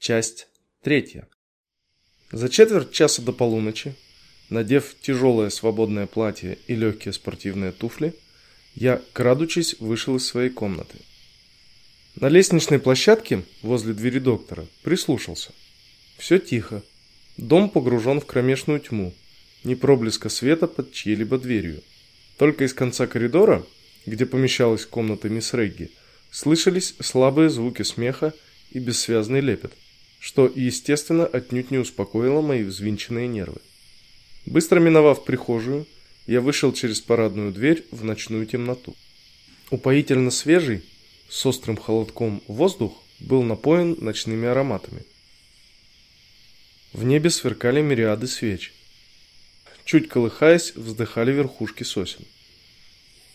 Часть третья. За четверть часа до полуночи, надев тяжелое свободное платье и легкие спортивные туфли, я, крадучись, вышел из своей комнаты. На лестничной площадке возле двери доктора прислушался. Все тихо. Дом погружен в кромешную тьму. Ни проблеска света под чьей-либо дверью. Только из конца коридора, где помещалась комната мисс Регги, слышались слабые звуки смеха и бессвязный лепет что, естественно, отнюдь не успокоило мои взвинченные нервы. Быстро миновав прихожую, я вышел через парадную дверь в ночную темноту. Упоительно свежий, с острым холодком воздух был напоен ночными ароматами. В небе сверкали мириады свеч. Чуть колыхаясь, вздыхали верхушки сосен.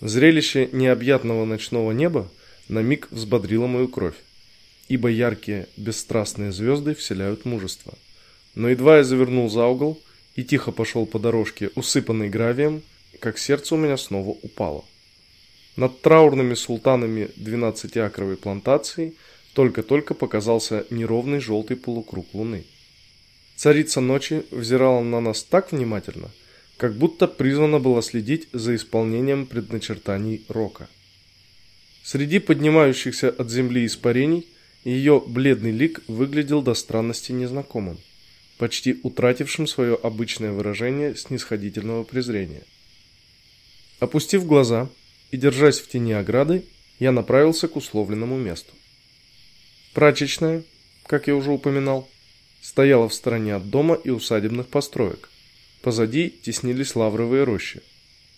Зрелище необъятного ночного неба на миг взбодрило мою кровь ибо яркие, бесстрастные звезды вселяют мужество. Но едва я завернул за угол и тихо пошел по дорожке, усыпанной гравием, как сердце у меня снова упало. Над траурными султанами двенадцатиакровой плантации только-только показался неровный желтый полукруг луны. Царица ночи взирала на нас так внимательно, как будто призвана была следить за исполнением предначертаний рока. Среди поднимающихся от земли испарений ее бледный лик выглядел до странности незнакомым, почти утратившим свое обычное выражение снисходительного презрения. Опустив глаза и держась в тени ограды, я направился к условленному месту. Прачечная, как я уже упоминал, стояла в стороне от дома и усадебных построек. Позади теснились лавровые рощи.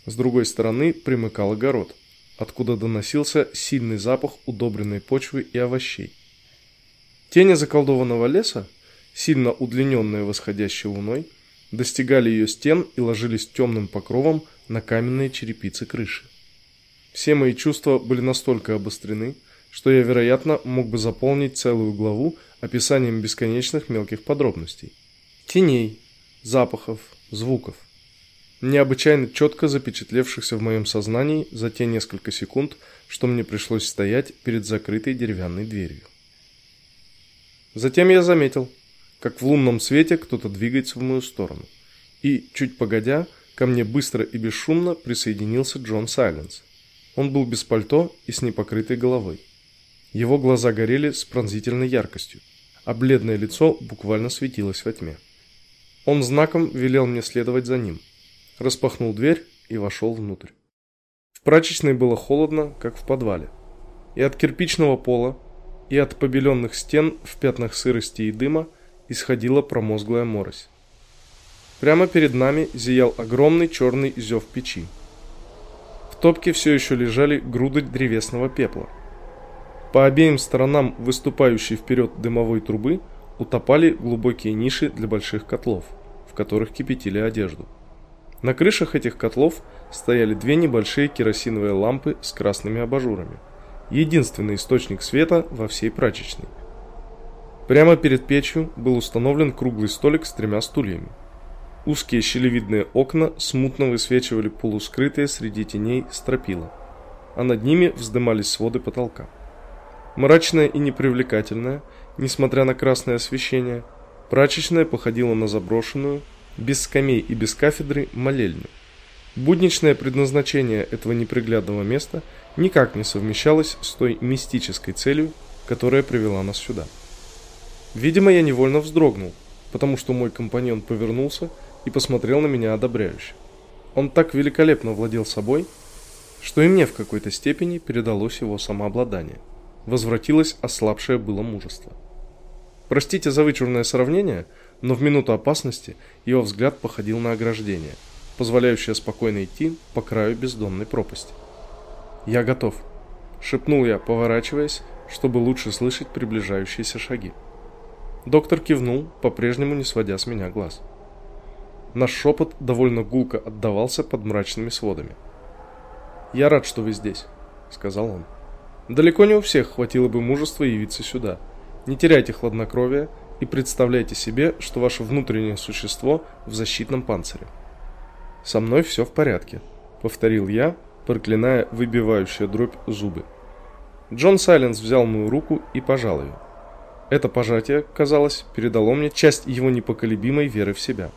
С другой стороны примыкал огород, откуда доносился сильный запах удобренной почвы и овощей. Тени заколдованного леса, сильно удлиненные восходящей луной, достигали ее стен и ложились темным покровом на каменные черепицы крыши. Все мои чувства были настолько обострены, что я, вероятно, мог бы заполнить целую главу описанием бесконечных мелких подробностей. Теней, запахов, звуков. Необычайно четко запечатлевшихся в моем сознании за те несколько секунд, что мне пришлось стоять перед закрытой деревянной дверью. Затем я заметил, как в лунном свете кто-то двигается в мою сторону. И, чуть погодя, ко мне быстро и бесшумно присоединился Джон Сайленс. Он был без пальто и с непокрытой головой. Его глаза горели с пронзительной яркостью, а бледное лицо буквально светилось во тьме. Он знаком велел мне следовать за ним, распахнул дверь и вошел внутрь. В прачечной было холодно, как в подвале. И от кирпичного пола и от побеленных стен в пятнах сырости и дыма исходила промозглая морось. Прямо перед нами зиял огромный черный зев печи. В топке все еще лежали груды древесного пепла. По обеим сторонам выступающей вперед дымовой трубы утопали глубокие ниши для больших котлов, в которых кипятили одежду. На крышах этих котлов стояли две небольшие керосиновые лампы с красными абажурами единственный источник света во всей прачечной. Прямо перед печью был установлен круглый столик с тремя стульями. Узкие щелевидные окна смутно высвечивали полускрытые среди теней стропила, а над ними вздымались своды потолка. Мрачная и непривлекательная, несмотря на красное освещение, прачечная походила на заброшенную, без скамей и без кафедры, молельню. Будничное предназначение этого неприглядного места никак не совмещалось с той мистической целью, которая привела нас сюда. Видимо, я невольно вздрогнул, потому что мой компаньон повернулся и посмотрел на меня одобряюще. Он так великолепно владел собой, что и мне в какой-то степени передалось его самообладание. Возвратилось ослабшее было мужество. Простите за вычурное сравнение, но в минуту опасности его взгляд походил на ограждение – позволяющая спокойно идти по краю бездонной пропасти. «Я готов», — шепнул я, поворачиваясь, чтобы лучше слышать приближающиеся шаги. Доктор кивнул, по-прежнему не сводя с меня глаз. Наш шепот довольно гулко отдавался под мрачными сводами. «Я рад, что вы здесь», — сказал он. «Далеко не у всех хватило бы мужества явиться сюда. Не теряйте хладнокровия и представляйте себе, что ваше внутреннее существо в защитном панцире. «Со мной все в порядке», — повторил я, проклиная выбивающую дробь зубы. Джон Сайленс взял мою руку и пожал ее. Это пожатие, казалось, передало мне часть его непоколебимой веры в себя.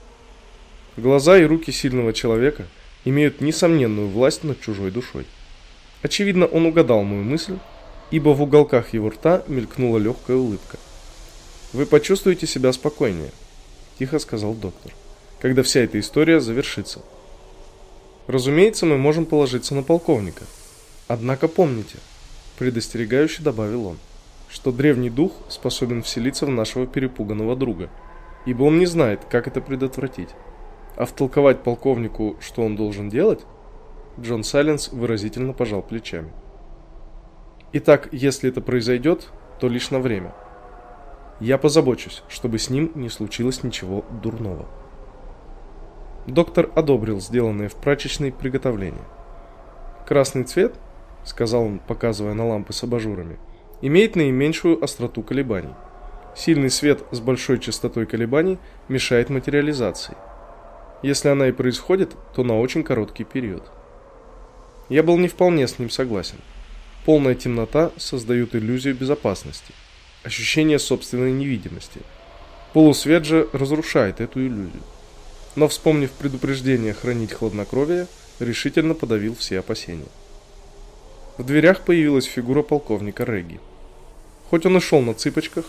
Глаза и руки сильного человека имеют несомненную власть над чужой душой. Очевидно, он угадал мою мысль, ибо в уголках его рта мелькнула легкая улыбка. «Вы почувствуете себя спокойнее», – тихо сказал доктор, – «когда вся эта история завершится». Разумеется, мы можем положиться на полковника. Однако помните, предостерегающе добавил он, что древний дух способен вселиться в нашего перепуганного друга, ибо он не знает, как это предотвратить. А втолковать полковнику, что он должен делать, Джон Сайленс выразительно пожал плечами. Итак, если это произойдет, то лишь на время. Я позабочусь, чтобы с ним не случилось ничего дурного. Доктор одобрил сделанное в прачечной приготовление. Красный цвет, сказал он, показывая на лампы с абажурами, имеет наименьшую остроту колебаний. Сильный свет с большой частотой колебаний мешает материализации. Если она и происходит, то на очень короткий период. Я был не вполне с ним согласен. Полная темнота создает иллюзию безопасности, ощущение собственной невидимости. Полусвет же разрушает эту иллюзию. Но вспомнив предупреждение хранить хладнокровие, решительно подавил все опасения. В дверях появилась фигура полковника Регги. Хоть он и шел на цыпочках,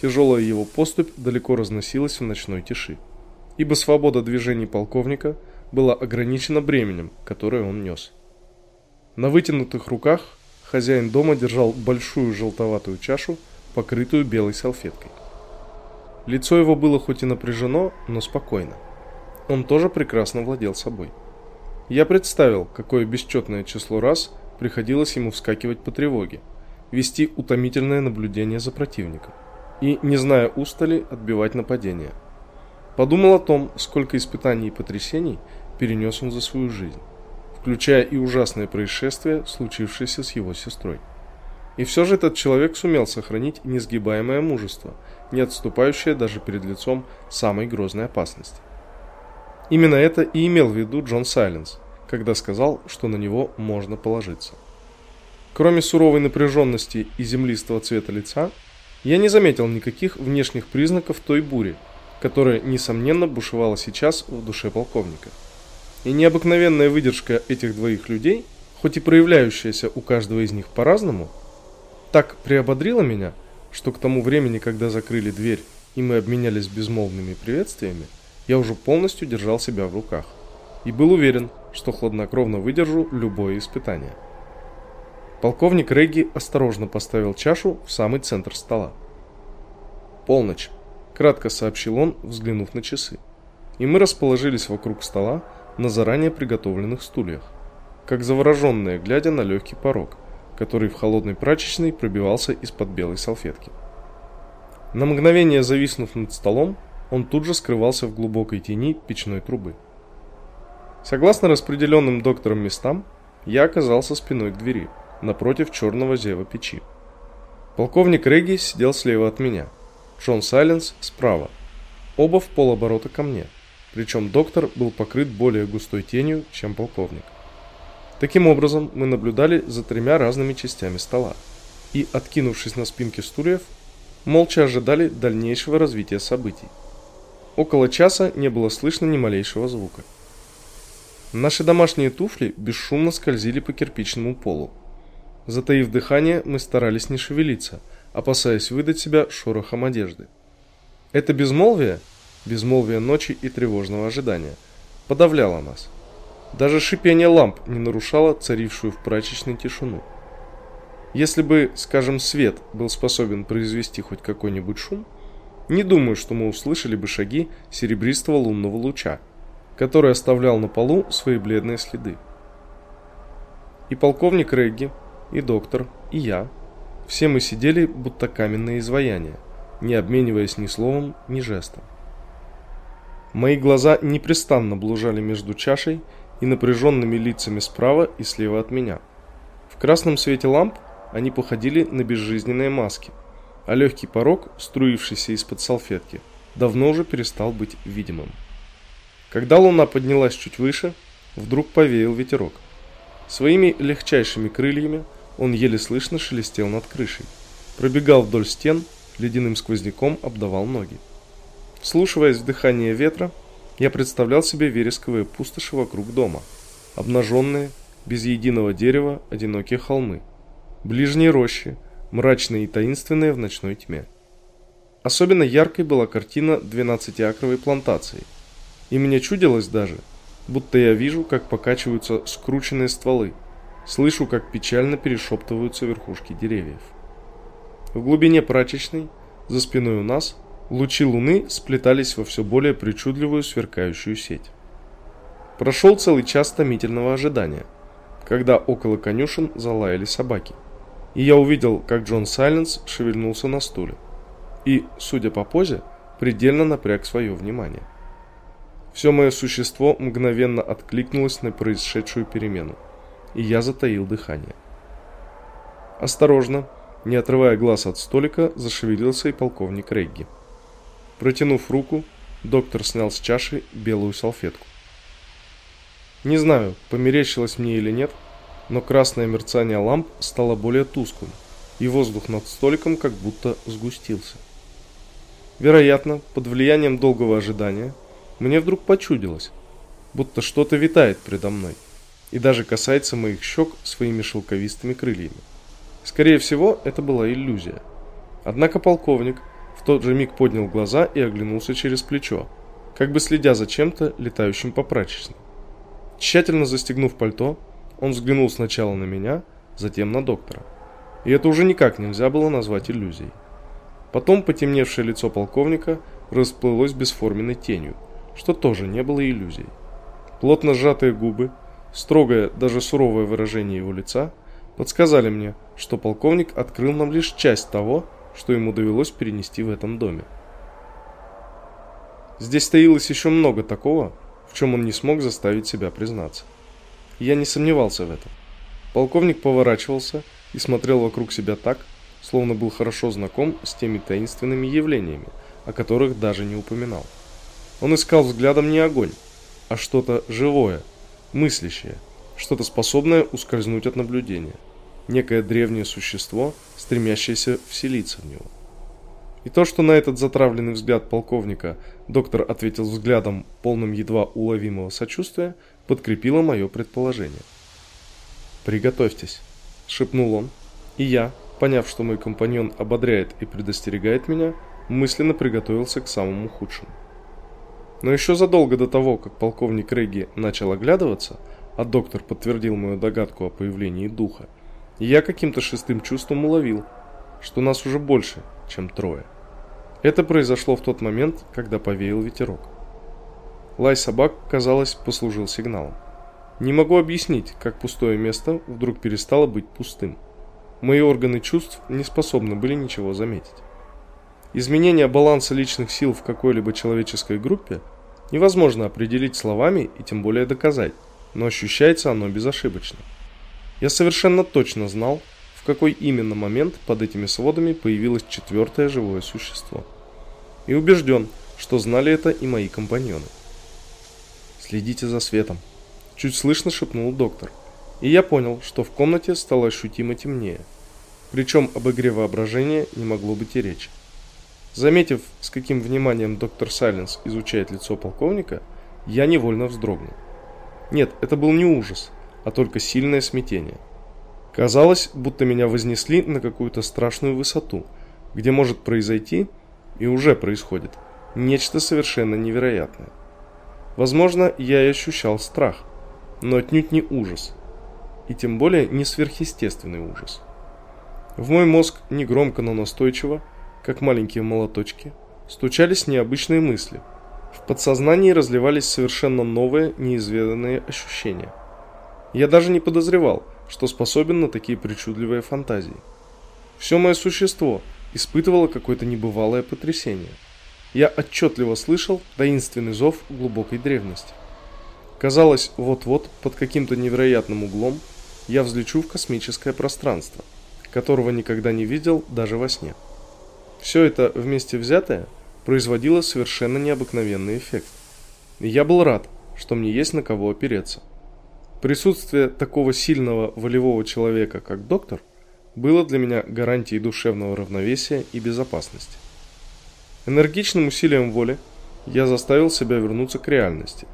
тяжелая его поступь далеко разносилась в ночной тиши, ибо свобода движений полковника была ограничена бременем, которое он нес. На вытянутых руках хозяин дома держал большую желтоватую чашу, покрытую белой салфеткой. Лицо его было хоть и напряжено, но спокойно. Он тоже прекрасно владел собой. Я представил, какое бесчетное число раз приходилось ему вскакивать по тревоге, вести утомительное наблюдение за противником и, не зная устали, отбивать нападения. Подумал о том, сколько испытаний и потрясений перенес он за свою жизнь, включая и ужасное происшествие, случившееся с его сестрой. И все же этот человек сумел сохранить несгибаемое мужество, не отступающее даже перед лицом самой грозной опасности. Именно это и имел в виду Джон Сайленс, когда сказал, что на него можно положиться. Кроме суровой напряженности и землистого цвета лица, я не заметил никаких внешних признаков той бури, которая, несомненно, бушевала сейчас в душе полковника. И необыкновенная выдержка этих двоих людей, хоть и проявляющаяся у каждого из них по-разному, так приободрила меня, что к тому времени, когда закрыли дверь и мы обменялись безмолвными приветствиями, я уже полностью держал себя в руках и был уверен, что хладнокровно выдержу любое испытание. Полковник Регги осторожно поставил чашу в самый центр стола. «Полночь», – кратко сообщил он, взглянув на часы. И мы расположились вокруг стола на заранее приготовленных стульях, как завороженные, глядя на легкий порог, который в холодной прачечной пробивался из-под белой салфетки. На мгновение зависнув над столом, он тут же скрывался в глубокой тени печной трубы. Согласно распределенным доктором местам, я оказался спиной к двери, напротив черного зева печи. Полковник Регги сидел слева от меня, Джон Сайленс справа, оба в полоборота ко мне, причем доктор был покрыт более густой тенью, чем полковник. Таким образом, мы наблюдали за тремя разными частями стола и, откинувшись на спинки стульев, молча ожидали дальнейшего развития событий. Около часа не было слышно ни малейшего звука. Наши домашние туфли бесшумно скользили по кирпичному полу. Затаив дыхание, мы старались не шевелиться, опасаясь выдать себя шорохом одежды. Это безмолвие, безмолвие ночи и тревожного ожидания, подавляло нас. Даже шипение ламп не нарушало царившую в прачечной тишину. Если бы, скажем, свет был способен произвести хоть какой-нибудь шум, не думаю, что мы услышали бы шаги серебристого лунного луча, который оставлял на полу свои бледные следы. И полковник Регги, и доктор, и я, все мы сидели, будто каменные изваяния, не обмениваясь ни словом, ни жестом. Мои глаза непрестанно блужали между чашей и напряженными лицами справа и слева от меня. В красном свете ламп они походили на безжизненные маски – а легкий порог, струившийся из-под салфетки, давно уже перестал быть видимым. Когда луна поднялась чуть выше, вдруг повеял ветерок. Своими легчайшими крыльями он еле слышно шелестел над крышей, пробегал вдоль стен, ледяным сквозняком обдавал ноги. Слушаясь в дыхание ветра, я представлял себе вересковые пустоши вокруг дома, обнаженные, без единого дерева, одинокие холмы, ближние рощи, мрачные и таинственные в ночной тьме. Особенно яркой была картина 12-акровой плантации, и мне чудилось даже, будто я вижу, как покачиваются скрученные стволы, слышу, как печально перешептываются верхушки деревьев. В глубине прачечной, за спиной у нас, лучи луны сплетались во все более причудливую сверкающую сеть. Прошел целый час томительного ожидания, когда около конюшен залаяли собаки, и я увидел, как Джон Сайленс шевельнулся на стуле и, судя по позе, предельно напряг свое внимание. Все мое существо мгновенно откликнулось на происшедшую перемену, и я затаил дыхание. Осторожно, не отрывая глаз от столика, зашевелился и полковник Регги. Протянув руку, доктор снял с чаши белую салфетку. Не знаю, померещилось мне или нет, но красное мерцание ламп стало более тусклым, и воздух над столиком как будто сгустился. Вероятно, под влиянием долгого ожидания – мне вдруг почудилось, будто что-то витает предо мной и даже касается моих щек своими шелковистыми крыльями. Скорее всего, это была иллюзия. Однако полковник в тот же миг поднял глаза и оглянулся через плечо, как бы следя за чем-то, летающим по прачечной. Тщательно застегнув пальто, он взглянул сначала на меня, затем на доктора. И это уже никак нельзя было назвать иллюзией. Потом потемневшее лицо полковника расплылось бесформенной тенью, что тоже не было иллюзией. Плотно сжатые губы, строгое, даже суровое выражение его лица подсказали мне, что полковник открыл нам лишь часть того, что ему довелось перенести в этом доме. Здесь таилось еще много такого, в чем он не смог заставить себя признаться. Я не сомневался в этом. Полковник поворачивался и смотрел вокруг себя так, словно был хорошо знаком с теми таинственными явлениями, о которых даже не упоминал. Он искал взглядом не огонь, а что-то живое, мыслящее, что-то способное ускользнуть от наблюдения. Некое древнее существо, стремящееся вселиться в него. И то, что на этот затравленный взгляд полковника доктор ответил взглядом, полным едва уловимого сочувствия, подкрепило мое предположение. «Приготовьтесь», — шепнул он, и я, поняв, что мой компаньон ободряет и предостерегает меня, мысленно приготовился к самому худшему. Но еще задолго до того, как полковник Регги начал оглядываться, а доктор подтвердил мою догадку о появлении духа, я каким-то шестым чувством уловил, что нас уже больше, чем трое. Это произошло в тот момент, когда повеял ветерок. Лай собак, казалось, послужил сигналом. Не могу объяснить, как пустое место вдруг перестало быть пустым. Мои органы чувств не способны были ничего заметить. Изменение баланса личных сил в какой-либо человеческой группе невозможно определить словами и тем более доказать, но ощущается оно безошибочно. Я совершенно точно знал, в какой именно момент под этими сводами появилось четвертое живое существо. И убежден, что знали это и мои компаньоны. «Следите за светом», – чуть слышно шепнул доктор. И я понял, что в комнате стало ощутимо темнее. Причем об игре воображения не могло быть и речи. Заметив, с каким вниманием доктор Сайленс изучает лицо полковника, я невольно вздрогнул. Нет, это был не ужас, а только сильное смятение. Казалось, будто меня вознесли на какую-то страшную высоту, где может произойти, и уже происходит, нечто совершенно невероятное. Возможно, я и ощущал страх, но отнюдь не ужас, и тем более не сверхъестественный ужас. В мой мозг негромко, но настойчиво как маленькие молоточки, стучались необычные мысли. В подсознании разливались совершенно новые, неизведанные ощущения. Я даже не подозревал, что способен на такие причудливые фантазии. Все мое существо испытывало какое-то небывалое потрясение. Я отчетливо слышал таинственный зов глубокой древности. Казалось, вот-вот, под каким-то невероятным углом, я взлечу в космическое пространство, которого никогда не видел даже во сне. Все это вместе взятое производило совершенно необыкновенный эффект. Я был рад, что мне есть на кого опереться. Присутствие такого сильного волевого человека, как доктор, было для меня гарантией душевного равновесия и безопасности. Энергичным усилием воли я заставил себя вернуться к реальности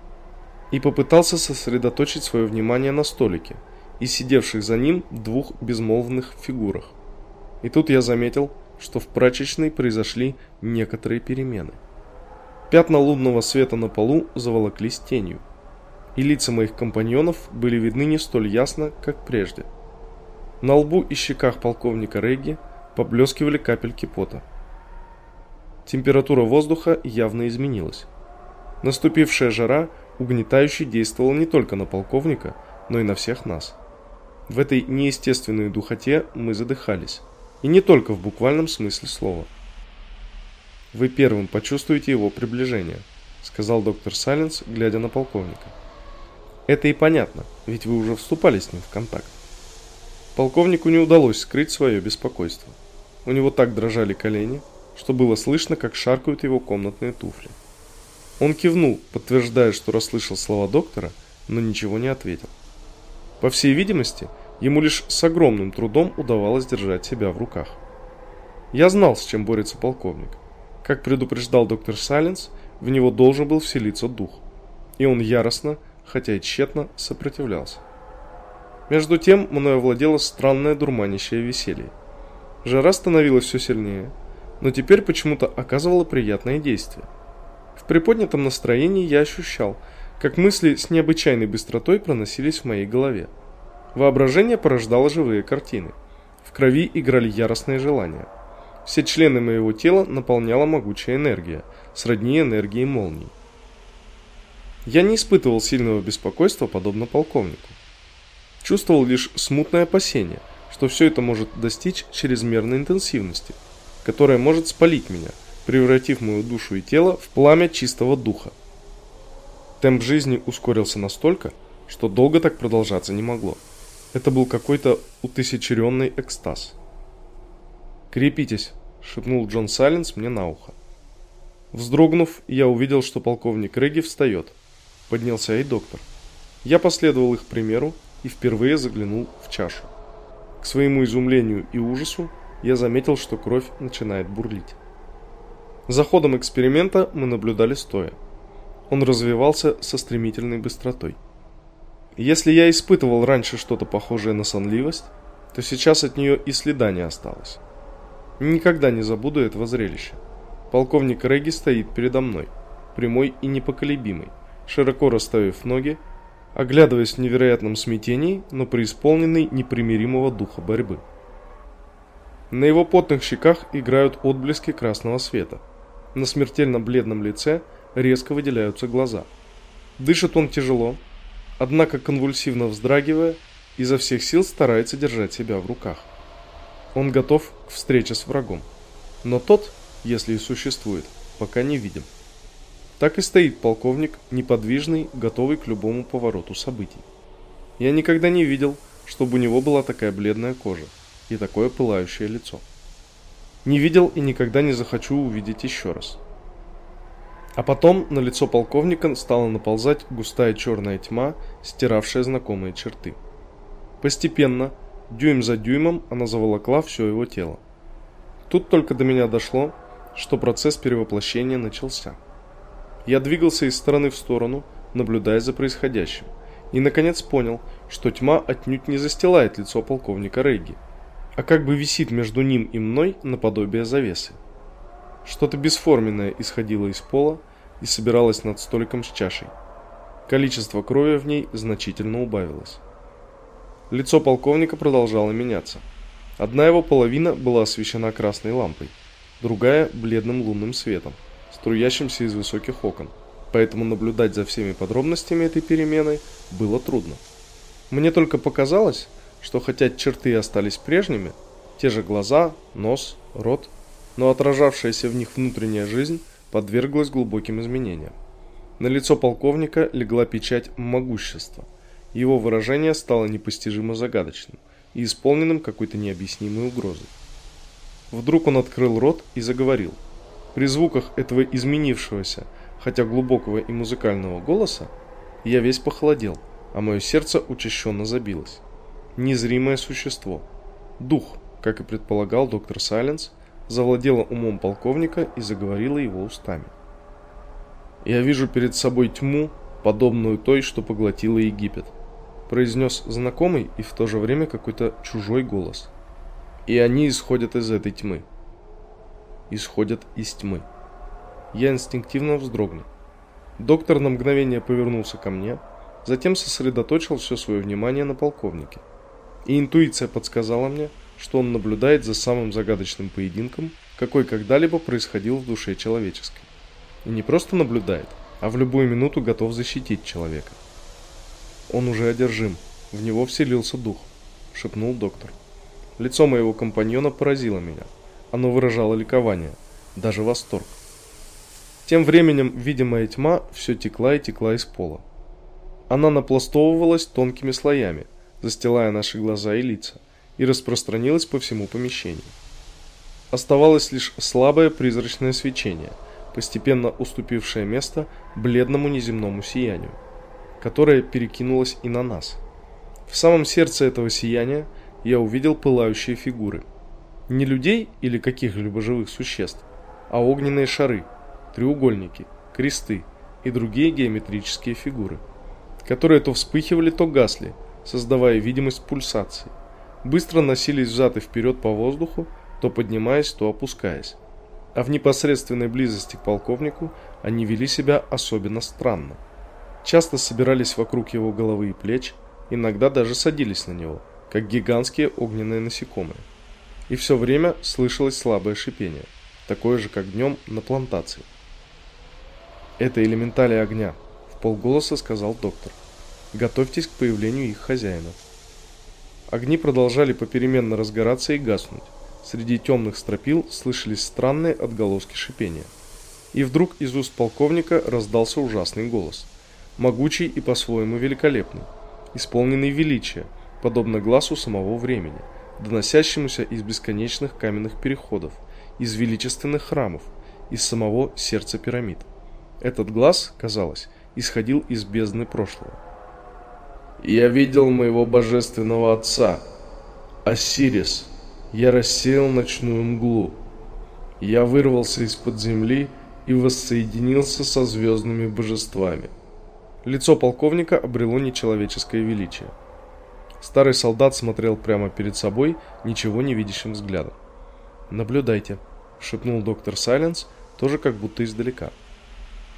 и попытался сосредоточить свое внимание на столике и сидевших за ним двух безмолвных фигурах. И тут я заметил, что в прачечной произошли некоторые перемены. Пятна лунного света на полу заволоклись тенью, и лица моих компаньонов были видны не столь ясно, как прежде. На лбу и щеках полковника Регги поблескивали капельки пота. Температура воздуха явно изменилась. Наступившая жара угнетающе действовала не только на полковника, но и на всех нас. В этой неестественной духоте мы задыхались. И не только в буквальном смысле слова. Вы первым почувствуете его приближение, сказал доктор Сайленс, глядя на полковника. Это и понятно, ведь вы уже вступали с ним в контакт. Полковнику не удалось скрыть свое беспокойство. У него так дрожали колени, что было слышно, как шаркают его комнатные туфли. Он кивнул, подтверждая, что расслышал слова доктора, но ничего не ответил. По всей видимости, ему лишь с огромным трудом удавалось держать себя в руках. Я знал, с чем борется полковник. Как предупреждал доктор Сайленс, в него должен был вселиться дух. И он яростно, хотя и тщетно, сопротивлялся. Между тем, мною овладело странное дурманящее веселье. Жара становилась все сильнее, но теперь почему-то оказывала приятное действие. В приподнятом настроении я ощущал, как мысли с необычайной быстротой проносились в моей голове. Воображение порождало живые картины. В крови играли яростные желания – все члены моего тела наполняла могучая энергия, сродни энергии молний. Я не испытывал сильного беспокойства, подобно полковнику. Чувствовал лишь смутное опасение, что все это может достичь чрезмерной интенсивности, которая может спалить меня, превратив мою душу и тело в пламя чистого духа. Темп жизни ускорился настолько, что долго так продолжаться не могло. Это был какой-то утысячеренный экстаз. «Крепитесь», — шепнул Джон Сайленс мне на ухо. Вздрогнув, я увидел, что полковник Регги встает. Поднялся и доктор. Я последовал их примеру и впервые заглянул в чашу. К своему изумлению и ужасу я заметил, что кровь начинает бурлить. За ходом эксперимента мы наблюдали стоя. Он развивался со стремительной быстротой. Если я испытывал раньше что-то похожее на сонливость, то сейчас от нее и следа не осталось. Никогда не забуду этого зрелища. Полковник Регги стоит передо мной, прямой и непоколебимый, широко расставив ноги, оглядываясь в невероятном смятении, но преисполненный непримиримого духа борьбы. На его потных щеках играют отблески красного света. На смертельно бледном лице резко выделяются глаза. Дышит он тяжело, однако конвульсивно вздрагивая, изо всех сил старается держать себя в руках. Он готов к встрече с врагом. Но тот, если и существует, пока не видим. Так и стоит полковник, неподвижный, готовый к любому повороту событий. Я никогда не видел, чтобы у него была такая бледная кожа и такое пылающее лицо. Не видел и никогда не захочу увидеть еще раз. А потом на лицо полковника стала наползать густая черная тьма, стиравшая знакомые черты. Постепенно Дюйм за дюймом она заволокла все его тело. Тут только до меня дошло, что процесс перевоплощения начался. Я двигался из стороны в сторону, наблюдая за происходящим, и наконец понял, что тьма отнюдь не застилает лицо полковника Рейги, а как бы висит между ним и мной наподобие завесы. Что-то бесформенное исходило из пола и собиралось над столиком с чашей. Количество крови в ней значительно убавилось. Лицо полковника продолжало меняться. Одна его половина была освещена красной лампой, другая – бледным лунным светом, струящимся из высоких окон, поэтому наблюдать за всеми подробностями этой перемены было трудно. Мне только показалось, что хотя черты остались прежними, те же глаза, нос, рот, но отражавшаяся в них внутренняя жизнь подверглась глубоким изменениям. На лицо полковника легла печать могущества – его выражение стало непостижимо загадочным и исполненным какой-то необъяснимой угрозой. Вдруг он открыл рот и заговорил. При звуках этого изменившегося, хотя глубокого и музыкального голоса, я весь похолодел, а мое сердце учащенно забилось. Незримое существо. Дух, как и предполагал доктор Сайленс, завладела умом полковника и заговорила его устами. «Я вижу перед собой тьму, подобную той, что поглотила Египет», произнес знакомый и в то же время какой-то чужой голос. «И они исходят из этой тьмы». «Исходят из тьмы». Я инстинктивно вздрогнул. Доктор на мгновение повернулся ко мне, затем сосредоточил все свое внимание на полковнике. И интуиция подсказала мне, что он наблюдает за самым загадочным поединком, какой когда-либо происходил в душе человеческой. И не просто наблюдает, а в любую минуту готов защитить человека. Он уже одержим, в него вселился дух, шепнул доктор. Лицо моего компаньона поразило меня. Оно выражало ликование, даже восторг. Тем временем видимая тьма все текла и текла из пола. Она напластовывалась тонкими слоями, застилая наши глаза и лица, и распространилась по всему помещению. Оставалось лишь слабое призрачное свечение, постепенно уступившее место бледному неземному сиянию, которое перекинулось и на нас. В самом сердце этого сияния я увидел пылающие фигуры. Не людей или каких-либо живых существ, а огненные шары – треугольники, кресты и другие геометрические фигуры, которые то вспыхивали, то гасли, создавая видимость пульсации. Быстро носились взад и вперед по воздуху, то поднимаясь, то опускаясь. А в непосредственной близости к полковнику они вели себя особенно странно. Часто собирались вокруг его головы и плеч, иногда даже садились на него, как гигантские огненные насекомые. И все время слышалось слабое шипение, такое же, как днем на плантации. Это элементали огня, в полголоса сказал доктор. Готовьтесь к появлению их хозяина. Огни продолжали попеременно разгораться и гаснуть. Среди темных стропил слышались странные отголоски шипения. И вдруг из уст полковника раздался ужасный голос, могучий и по-своему великолепный, исполненный величия, подобно глазу самого времени, доносящемуся из бесконечных каменных переходов, из величественных храмов, из самого сердца пирамид. Этот глаз, казалось, исходил из бездны прошлого. «Я видел моего божественного отца, Осирис. Я рассеял ночную мглу. Я вырвался из-под земли и воссоединился со звездными божествами». Лицо полковника обрело нечеловеческое величие. Старый солдат смотрел прямо перед собой, ничего не видящим взглядом. «Наблюдайте», — шепнул доктор Сайленс, тоже как будто издалека.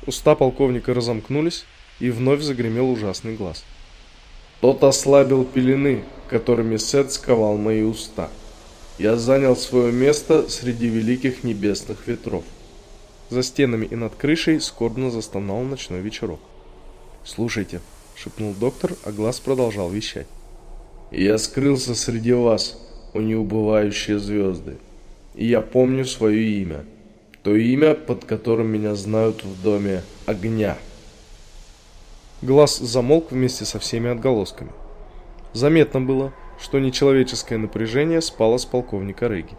Уста полковника разомкнулись, и вновь загремел ужасный глаз. Тот ослабил пелены, которыми Сет сковал мои уста. Я занял свое место среди великих небесных ветров. За стенами и над крышей скорбно застонал ночной вечерок. «Слушайте», — шепнул доктор, а глаз продолжал вещать. «Я скрылся среди вас, о неубывающие звезды, и я помню свое имя то имя, под которым меня знают в доме огня. Глаз замолк вместе со всеми отголосками. Заметно было, что нечеловеческое напряжение спало с полковника Реги.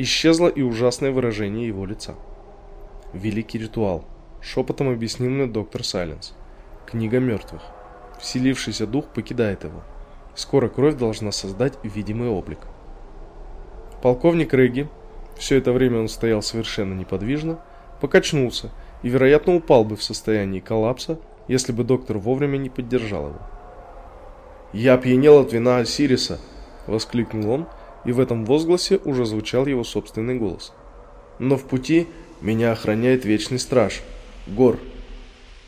Исчезло и ужасное выражение его лица. «Великий ритуал», — шепотом объяснил мне доктор Сайленс. «Книга мертвых. Вселившийся дух покидает его. Скоро кровь должна создать видимый облик». Полковник Реги все это время он стоял совершенно неподвижно, покачнулся и, вероятно, упал бы в состоянии коллапса, если бы доктор вовремя не поддержал его. «Я опьянел от вина Осириса!» — воскликнул он, и в этом возгласе уже звучал его собственный голос. «Но в пути меня охраняет вечный страж — Гор!»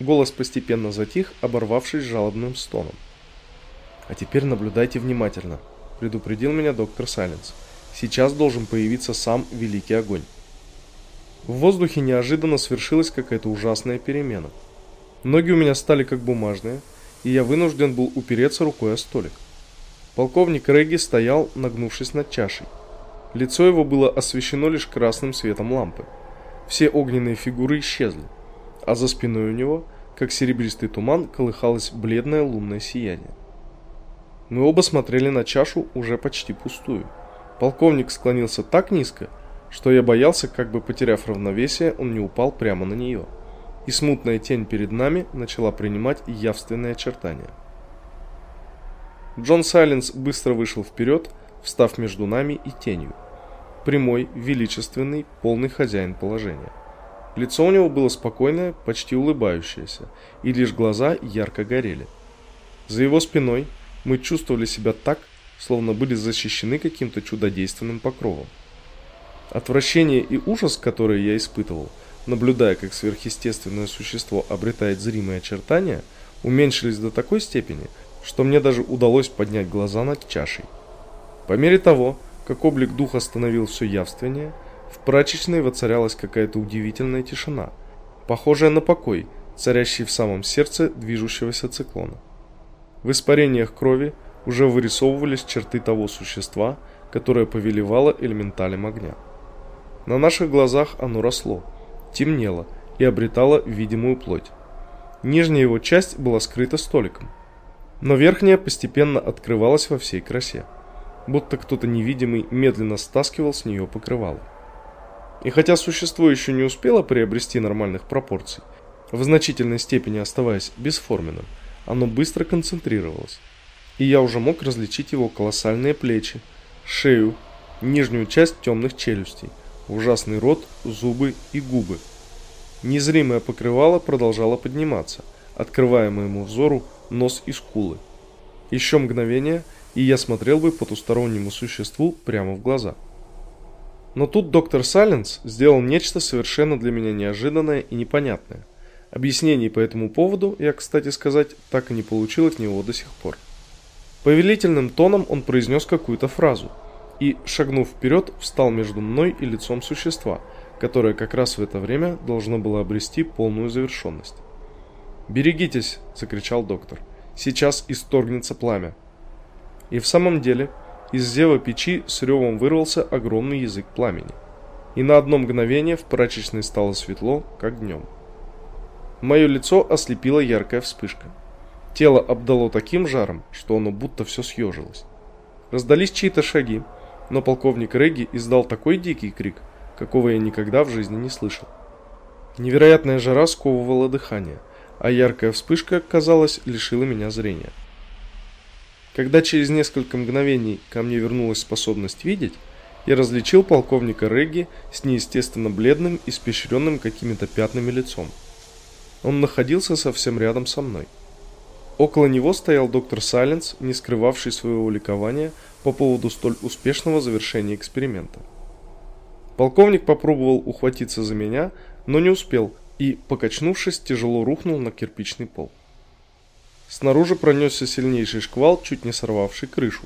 Голос постепенно затих, оборвавшись жалобным стоном. «А теперь наблюдайте внимательно», — предупредил меня доктор Сайленс. Сейчас должен появиться сам Великий Огонь. В воздухе неожиданно свершилась какая-то ужасная перемена. Ноги у меня стали как бумажные, и я вынужден был упереться рукой о столик. Полковник Регги стоял, нагнувшись над чашей. Лицо его было освещено лишь красным светом лампы. Все огненные фигуры исчезли, а за спиной у него, как серебристый туман, колыхалось бледное лунное сияние. Мы оба смотрели на чашу, уже почти пустую. Полковник склонился так низко, что я боялся, как бы потеряв равновесие, он не упал прямо на нее. И смутная тень перед нами начала принимать явственные очертания. Джон Сайленс быстро вышел вперед, встав между нами и тенью. Прямой, величественный, полный хозяин положения. Лицо у него было спокойное, почти улыбающееся, и лишь глаза ярко горели. За его спиной мы чувствовали себя так, словно были защищены каким-то чудодейственным покровом. Отвращение и ужас, которые я испытывал, наблюдая, как сверхъестественное существо обретает зримые очертания, уменьшились до такой степени, что мне даже удалось поднять глаза над чашей. По мере того, как облик духа становился все явственнее, в прачечной воцарялась какая-то удивительная тишина, похожая на покой, царящий в самом сердце движущегося циклона. В испарениях крови уже вырисовывались черты того существа, которое повелевало элементалем огня. На наших глазах оно росло, темнело и обретало видимую плоть. Нижняя его часть была скрыта столиком, но верхняя постепенно открывалась во всей красе, будто кто-то невидимый медленно стаскивал с нее покрывало. И хотя существо еще не успело приобрести нормальных пропорций, в значительной степени оставаясь бесформенным, оно быстро концентрировалось, и я уже мог различить его колоссальные плечи, шею, нижнюю часть темных челюстей, ужасный рот, зубы и губы. Незримое покрывало продолжало подниматься, открывая моему взору нос и скулы. Еще мгновение, и я смотрел бы потустороннему существу прямо в глаза. Но тут доктор Сайленс сделал нечто совершенно для меня неожиданное и непонятное. Объяснений по этому поводу я, кстати сказать, так и не получил от него до сих пор. Повелительным тоном он произнес какую-то фразу и, шагнув вперед, встал между мной и лицом существа, которое как раз в это время должно было обрести полную завершенность. «Берегитесь!» – закричал доктор. «Сейчас исторгнется пламя!» И в самом деле, из зева печи с ревом вырвался огромный язык пламени. И на одно мгновение в прачечной стало светло, как днем. Мое лицо ослепила яркая вспышка. Тело обдало таким жаром, что оно будто все съежилось. Раздались чьи-то шаги, но полковник Регги издал такой дикий крик, какого я никогда в жизни не слышал. Невероятная жара сковывала дыхание, а яркая вспышка, казалось, лишила меня зрения. Когда через несколько мгновений ко мне вернулась способность видеть, я различил полковника Регги с неестественно бледным, и испещренным какими-то пятнами лицом. Он находился совсем рядом со мной. Около него стоял доктор Сайленс, не скрывавший своего ликования по поводу столь успешного завершения эксперимента. Полковник попробовал ухватиться за меня, но не успел и, покачнувшись, тяжело рухнул на кирпичный пол. Снаружи пронесся сильнейший шквал, чуть не сорвавший крышу,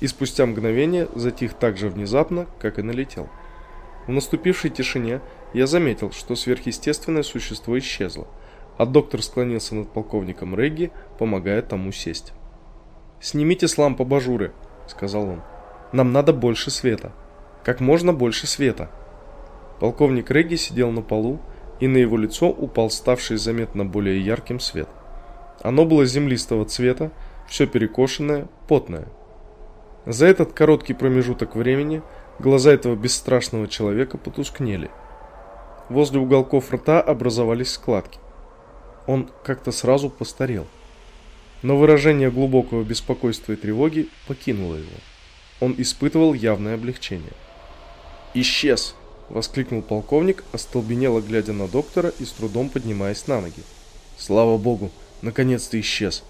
и спустя мгновение затих так же внезапно, как и налетел. В наступившей тишине я заметил, что сверхъестественное существо исчезло, а доктор склонился над полковником Регги, помогая тому сесть. «Снимите с ламп абажуры», — сказал он. «Нам надо больше света. Как можно больше света». Полковник Регги сидел на полу, и на его лицо упал ставший заметно более ярким свет. Оно было землистого цвета, все перекошенное, потное. За этот короткий промежуток времени глаза этого бесстрашного человека потускнели. Возле уголков рта образовались складки. Он как-то сразу постарел. Но выражение глубокого беспокойства и тревоги покинуло его. Он испытывал явное облегчение. «Исчез!» – воскликнул полковник, остолбенело глядя на доктора и с трудом поднимаясь на ноги. «Слава богу! Наконец-то исчез!»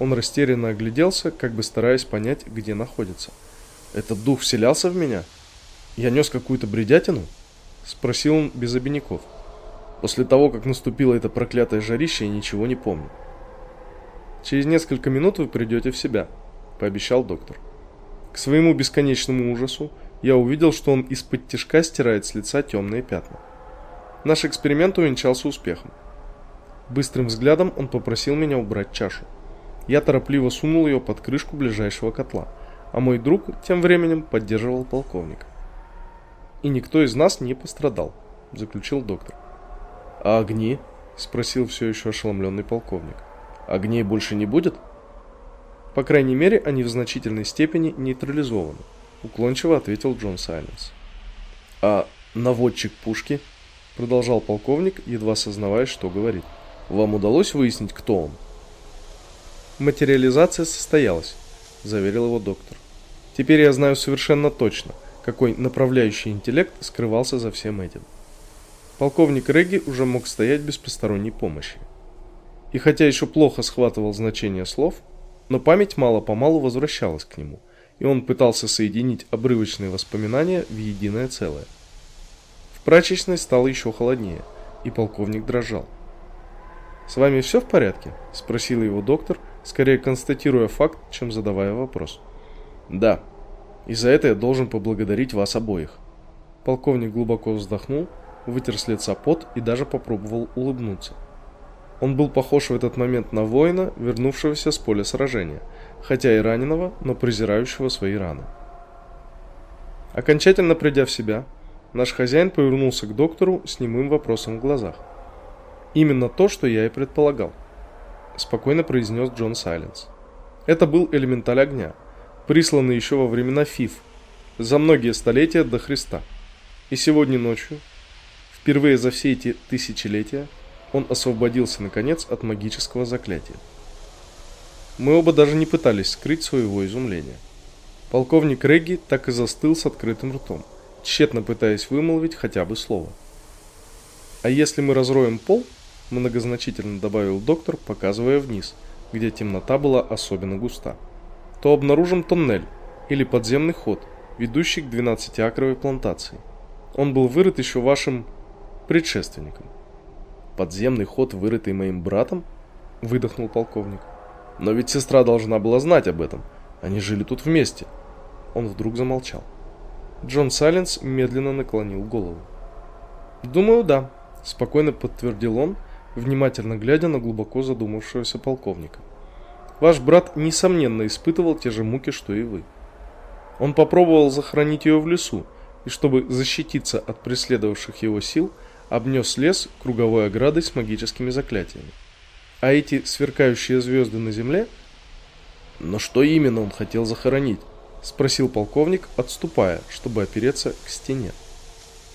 Он растерянно огляделся, как бы стараясь понять, где находится. «Этот дух вселялся в меня? Я нес какую-то бредятину?» – спросил он без обиняков. После того, как наступило это проклятое жарище, я ничего не помню. Через несколько минут вы придете в себя, пообещал доктор. К своему бесконечному ужасу я увидел, что он из-под тишка стирает с лица темные пятна. Наш эксперимент увенчался успехом. Быстрым взглядом он попросил меня убрать чашу. Я торопливо сунул ее под крышку ближайшего котла, а мой друг тем временем поддерживал полковника. И никто из нас не пострадал, заключил доктор. «А огни?» – спросил все еще ошеломленный полковник. «Огней больше не будет?» «По крайней мере, они в значительной степени нейтрализованы», – уклончиво ответил Джон Сайленс. «А наводчик пушки?» – продолжал полковник, едва сознавая, что говорит. «Вам удалось выяснить, кто он?» «Материализация состоялась», – заверил его доктор. Теперь я знаю совершенно точно, какой направляющий интеллект скрывался за всем этим. Полковник Регги уже мог стоять без посторонней помощи. И хотя еще плохо схватывал значение слов, но память мало-помалу возвращалась к нему, и он пытался соединить обрывочные воспоминания в единое целое. В прачечной стало еще холоднее, и полковник дрожал. «С вами все в порядке?» – спросил его доктор, скорее констатируя факт, чем задавая вопрос. «Да. И за это я должен поблагодарить вас обоих». Полковник глубоко вздохнул вытер с лица пот и даже попробовал улыбнуться. Он был похож в этот момент на воина, вернувшегося с поля сражения, хотя и раненого, но презирающего свои раны. Окончательно придя в себя, наш хозяин повернулся к доктору с немым вопросом в глазах. «Именно то, что я и предполагал», – спокойно произнес Джон Сайленс. Это был элементаль огня, присланный еще во времена Фиф, за многие столетия до Христа. И сегодня ночью, Впервые за все эти тысячелетия он освободился наконец от магического заклятия. Мы оба даже не пытались скрыть своего изумления. Полковник Регги так и застыл с открытым ртом, тщетно пытаясь вымолвить хотя бы слово. А если мы разроем пол, многозначительно добавил доктор, показывая вниз, где темнота была особенно густа, то обнаружим тоннель или подземный ход, ведущий к 12-акровой плантации. Он был вырыт еще вашим предшественником. Подземный ход, вырытый моим братом? Выдохнул полковник. Но ведь сестра должна была знать об этом. Они жили тут вместе. Он вдруг замолчал. Джон Сайленс медленно наклонил голову. «Думаю, да», – спокойно подтвердил он, внимательно глядя на глубоко задумавшегося полковника. «Ваш брат, несомненно, испытывал те же муки, что и вы. Он попробовал захоронить ее в лесу, и чтобы защититься от преследовавших его сил – обнес лес круговой оградой с магическими заклятиями. А эти сверкающие звезды на земле... Но что именно он хотел захоронить? Спросил полковник, отступая, чтобы опереться к стене.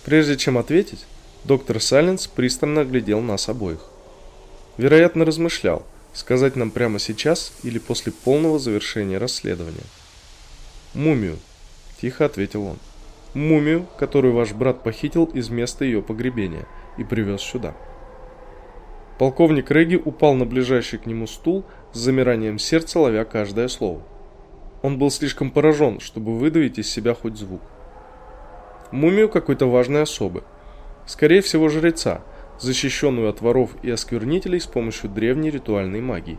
Прежде чем ответить, доктор Сайленс пристально глядел нас обоих. Вероятно, размышлял, сказать нам прямо сейчас или после полного завершения расследования. «Мумию», – тихо ответил он мумию, которую ваш брат похитил из места ее погребения и привез сюда. Полковник Реги упал на ближайший к нему стул с замиранием сердца, ловя каждое слово. Он был слишком поражен, чтобы выдавить из себя хоть звук. Мумию какой-то важной особы, скорее всего жреца, защищенную от воров и осквернителей с помощью древней ритуальной магии.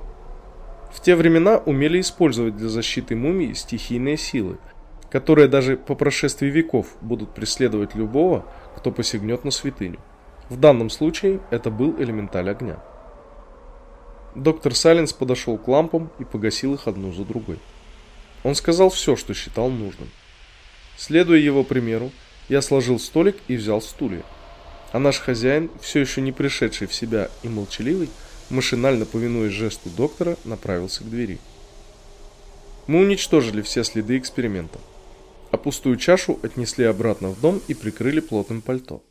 В те времена умели использовать для защиты мумий стихийные силы – которые даже по прошествии веков будут преследовать любого, кто посягнет на святыню. В данном случае это был элементаль огня. Доктор Сайленс подошел к лампам и погасил их одну за другой. Он сказал все, что считал нужным. Следуя его примеру, я сложил столик и взял стулья. А наш хозяин, все еще не пришедший в себя и молчаливый, машинально повинуясь жесту доктора, направился к двери. Мы уничтожили все следы эксперимента а пустую чашу отнесли обратно в дом и прикрыли плотным пальто.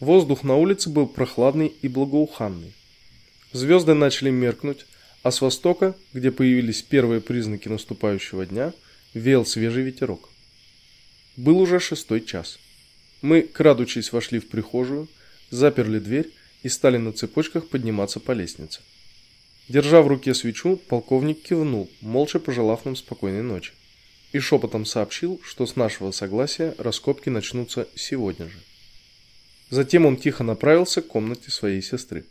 Воздух на улице был прохладный и благоуханный. Звезды начали меркнуть, а с востока, где появились первые признаки наступающего дня, веял свежий ветерок. Был уже шестой час. Мы, крадучись, вошли в прихожую, заперли дверь и стали на цепочках подниматься по лестнице. Держа в руке свечу, полковник кивнул, молча пожелав нам спокойной ночи и шепотом сообщил, что с нашего согласия раскопки начнутся сегодня же. Затем он тихо направился к комнате своей сестры.